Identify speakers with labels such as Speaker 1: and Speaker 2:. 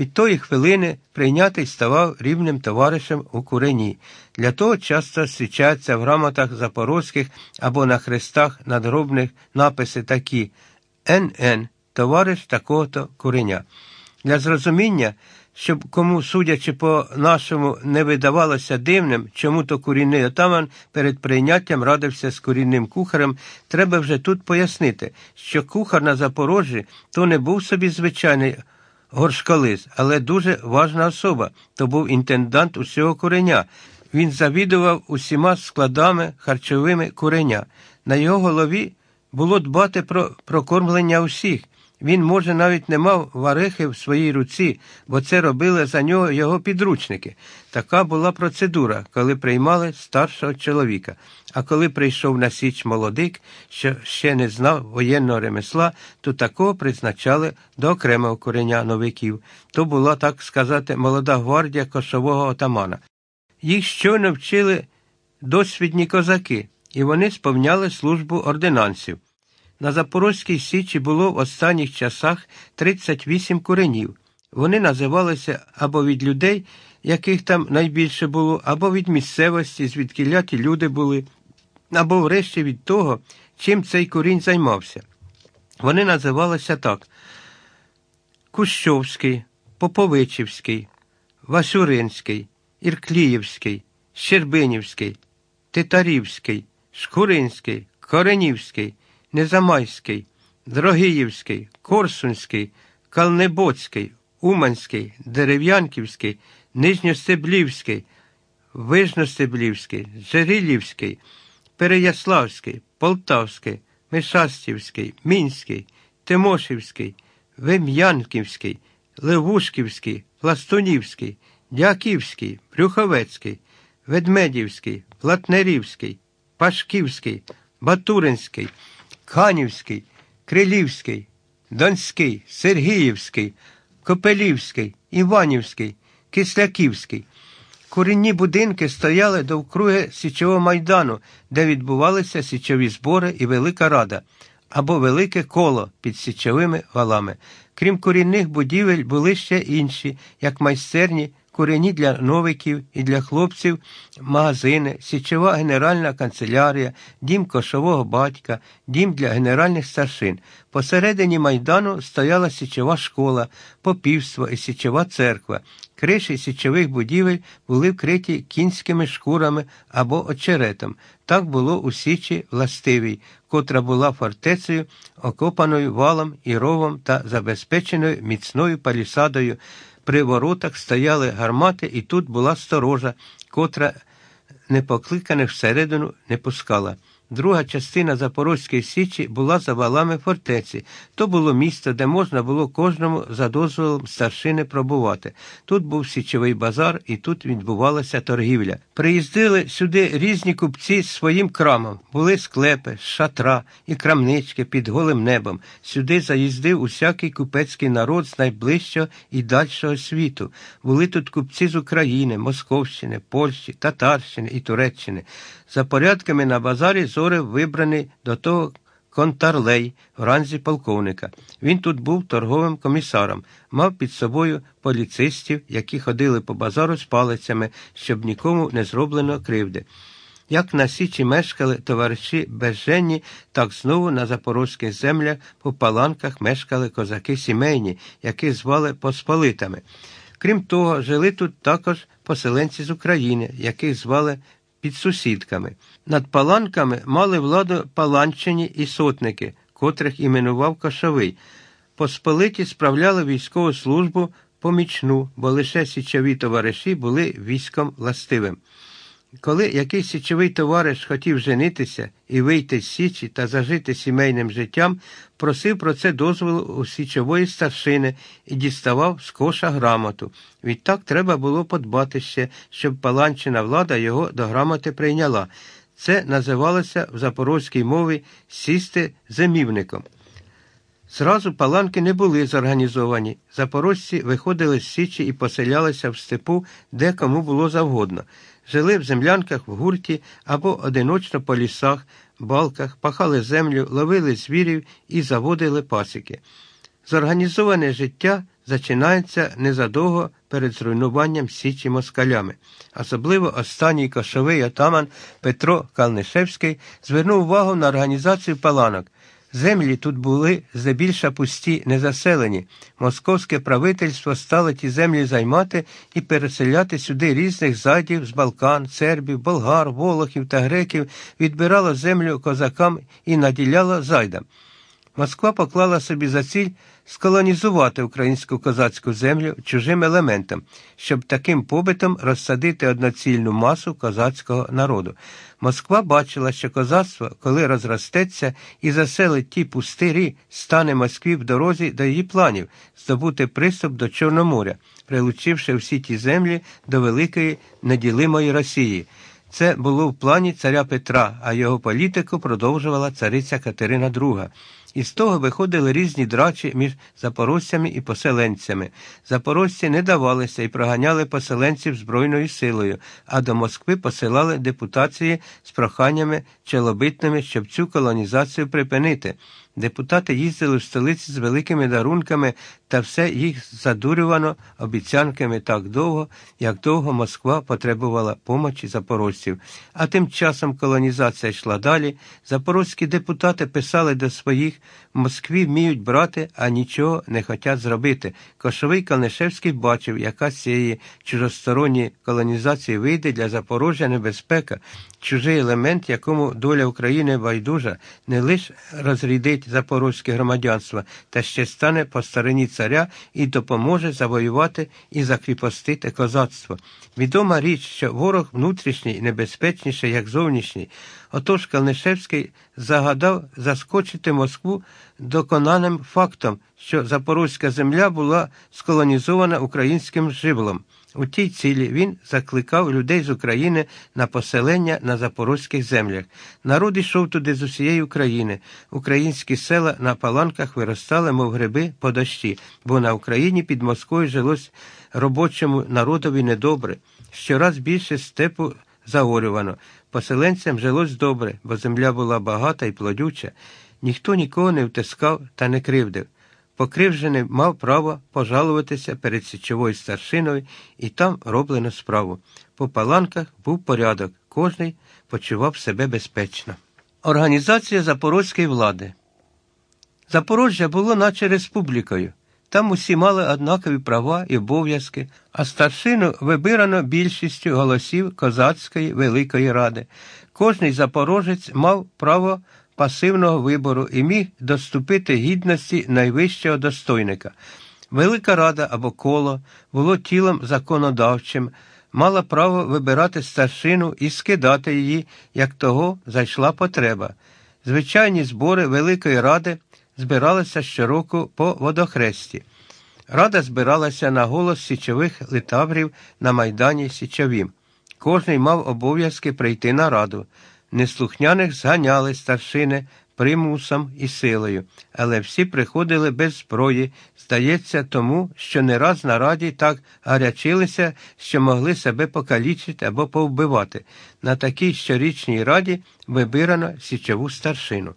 Speaker 1: Від тої хвилини прийнятий ставав рівним товаришем у курені. Для того часто зустрічаються в грамотах запорозьких або на хрестах надгробних написи такі НН, товариш такого-то куреня. Для зрозуміння, щоб кому, судячи по нашому, не видавалося дивним, чому то курінний отаман перед прийняттям радився з курінним кухарем, треба вже тут пояснити, що кухар на Запорожжі то не був собі звичайний горшкалис, але дуже важна особа, то був інтендант усього куреня. Він завідував усіма складами харчовими куреня. На його голові було дбати про прокормлення усіх. Він, може, навіть не мав варихи в своїй руці, бо це робили за нього його підручники. Така була процедура, коли приймали старшого чоловіка. А коли прийшов на січ молодик, що ще не знав воєнного ремесла, то такого призначали до окремого кореня новиків. То була, так сказати, молода гвардія кошового отамана. Їх щойно вчили досвідні козаки, і вони сповняли службу ординансів. На Запорозькій Січі було в останніх часах 38 куренів. Вони називалися або від людей, яких там найбільше було, або від місцевості, звідки ті люди були, або врешті від того, чим цей курінь займався. Вони називалися так: Кущовський, Поповичівський, Васюринський, Іркліївський, Щербинівський, Титарівський, Шкуринський, Коренівський. Незамайський, Дрогиївський, Корсунський, Калнебоцький, Уманський, Дерев'янківський, Нижньостеблівський, Вижностеблівський, Жерилівський, Переяславський, Полтавський, Мишастівський, Мінський, Тимошівський, Вем'янківський, Левушківський, Пластунівський, Дяківський, Брюховецький, Ведмедівський, Платнерівський, Пашківський, Батуринський. Канівський, Крилівський, Донський, Сергіївський, Копелівський, Іванівський, Кисляківський. Корінні будинки стояли довкруги Січового майдану, де відбувалися січові збори і Велика Рада або Велике коло під січовими валами. Крім корінних будівель, були ще інші, як майстерні курені для новиків і для хлопців, магазини, січова генеральна канцелярія, дім кошового батька, дім для генеральних старшин. Посередині майдану стояла січова школа, попівство і січова церква. Криші січових будівель були вкриті кінськими шкурами або очеретом. Так було у Січі Властивій, котра була фортецею, окопаною валом і ровом та забезпеченою міцною палісадою. При воротах стояли гармати, і тут була сторожа, котра непокликаних всередину не пускала. Друга частина Запорозької Січі була за валами фортеці. То було місто, де можна було кожному за дозволом старшини пробувати. Тут був січовий базар, і тут відбувалася торгівля. Приїздили сюди різні купці з своїм крамом. Були склепи, шатра і крамнички під голим небом. Сюди заїздив усякий купецький народ з найближчого і дальшого світу. Були тут купці з України, Московщини, Польщі, Татарщини і Туреччини. За порядками на базарі зорив вибраний до того контарлей в ранзі полковника. Він тут був торговим комісаром, мав під собою поліцистів, які ходили по базару з палицями, щоб нікому не зроблено кривди. Як на Січі мешкали товариші безженні, так знову на запорозьких землях по паланках мешкали козаки сімейні, які звали посполитами. Крім того, жили тут також поселенці з України, яких звали під сусідками. Над паланками мали владу паланчині і сотники, котрих іменував Кошовий. Посполиті справляли військову службу помічну, бо лише січові товариші були військом властивим. Коли якийсь січовий товариш хотів женитися і вийти з Січі та зажити сімейним життям, просив про це дозволу у січової старшини і діставав з коша грамоту. Відтак треба було подбати ще, щоб паланчина влада його до грамоти прийняла. Це називалося в запорозькій мові сісти зимівником. Зразу паланки не були зорганізовані. Запорожці виходили з Січі і поселялися в степу, де кому було завгодно жили в землянках в гурті або одиночно по лісах, балках, пахали землю, ловили звірів і заводили пасіки. Зорганізоване життя зачинається незадовго перед зруйнуванням Січі москалями. Особливо останній кошовий отаман Петро Калнишевський звернув увагу на організацію паланок. Землі тут були здебільша пусті, незаселені. Московське правительство стало ті землі займати і переселяти сюди різних задів з Балкан, сербів, болгар, волохів та греків, відбирало землю козакам і наділяло зайдам. Москва поклала собі за ціль сколонізувати українську козацьку землю чужим елементом, щоб таким побитом розсадити одноцільну масу козацького народу. Москва бачила, що козацтво, коли розростеться і заселить ті пустирі, стане Москві в дорозі до її планів здобути приступ до Чорноморя, прилучивши всі ті землі до великої неділимої Росії. Це було в плані царя Петра, а його політику продовжувала цариця Катерина II. І з того виходили різні драчі між запорожцями і поселенцями. Запорожці не давалися і проганяли поселенців збройною силою, а до Москви посилали депутації з проханнями челобитними, щоб цю колонізацію припинити. Депутати їздили в столиці з великими дарунками, та все їх задурювано обіцянками так довго, як довго Москва потребувала помочі запорожців. А тим часом колонізація йшла далі. Запорозькі депутати писали до своїх в Москві вміють брати, а нічого не хочуть зробити. Кошовий Калнишевський бачив, яка з цієї чужосторонньої колонізації вийде для Запорожжя небезпека, чужий елемент, якому доля України байдужа, не лише розрідить запорозьке громадянство, та ще стане по стороні царя і допоможе завоювати і закріпостити козацтво. Відома річ, що ворог внутрішній небезпечніший, як зовнішній. Отож Калнишевський загадав заскочити Москву доконаним фактом, що Запорозька земля була сколонізована українським живлом. У тій цілі він закликав людей з України на поселення на запорозьких землях. Народ йшов туди з усієї України. Українські села на паланках виростали, мов гриби по дощі, бо на Україні під Москвою жилось робочому народові недобре. Щораз більше степу заорювано. Поселенцям жилось добре, бо земля була багата і плодюча. Ніхто нікого не втискав та не кривдив. Покривжений мав право пожалуватися перед січовою старшиною і там роблено справу. По паланках був порядок, кожний почував себе безпечно. Організація запорозької влади. Запорожжя було наче республікою. Там усі мали однакові права і обов'язки, а старшину вибирано більшістю голосів Козацької Великої Ради. Кожний запорожець мав право пасивного вибору і міг доступити гідності найвищого достойника. Велика рада або коло було тілом законодавчим, мала право вибирати старшину і скидати її, як того зайшла потреба. Звичайні збори Великої Ради збиралися щороку по водохресті. Рада збиралася на голос січових литаврів на Майдані Січовім. Кожний мав обов'язки прийти на раду. Неслухняних зганяли старшини примусом і силою, але всі приходили без зброї, здається, тому, що не раз на раді так гарячилися, що могли себе покалічити або повбивати. На такій щорічній раді вибирано січову старшину.